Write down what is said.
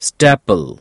staple.